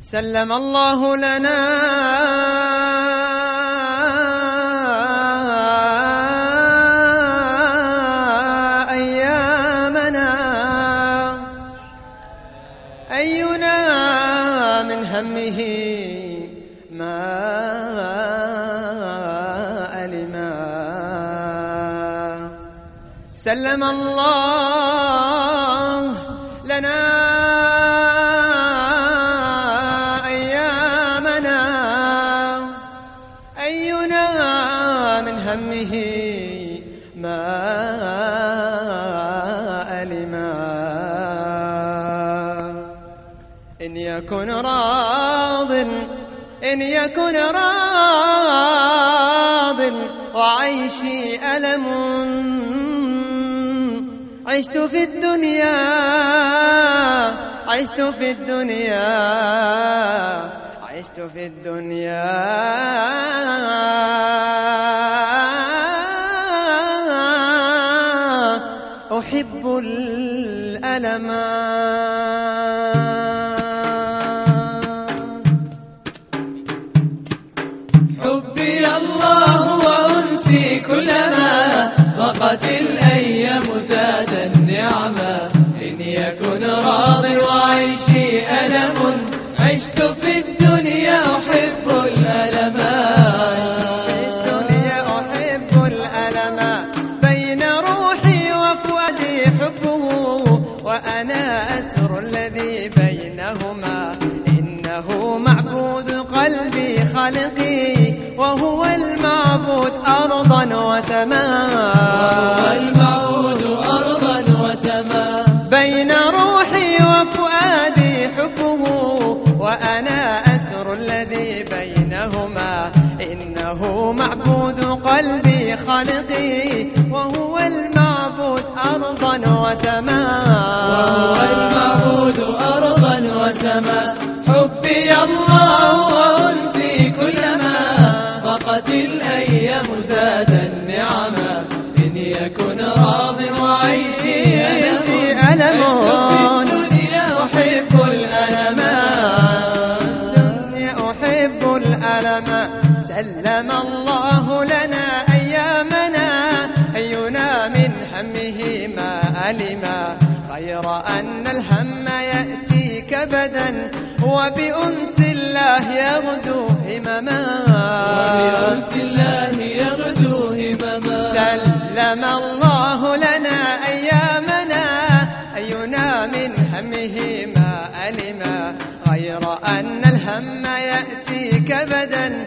سلم الله لنا أيامنا. أينا من همه ما ألما. سلم الله لنا همه ما ألما إن يكن راض إن يكن راض وعيشي ألم. عشت في الدنيا عشت في الدنيا. عشت في الدنيا. أحب الألم. حبي الله وأنسي كلما ضاقت الأيام زاد النعمة. إن يكن راض وعيشي وأنا أسر الذي بينهما. إنه معبود قلبي خلقي وهو المعبود أرضا وسماء وهو المعبود أرضا وسماء بين روحي وفؤادي حبه وأنا معبود قلبي خلقي وهو المعبود أرضا وسماء. وهو المعبود أرضا وسماء. حبي الله وأنسي كلما ضاقت الأيام زاد النعمة إن يكن راض وعيشي ألم. الدنيا الله لنا أيامنا. أينا من همه ما ألما غير أن الهم يأتي كبدا وبأنس الله يغدو همما وبأنس الله يغدو همما سلم الله لنا أيامنا. أينا من همه ما ألما غير أن الهم يأتي كبدا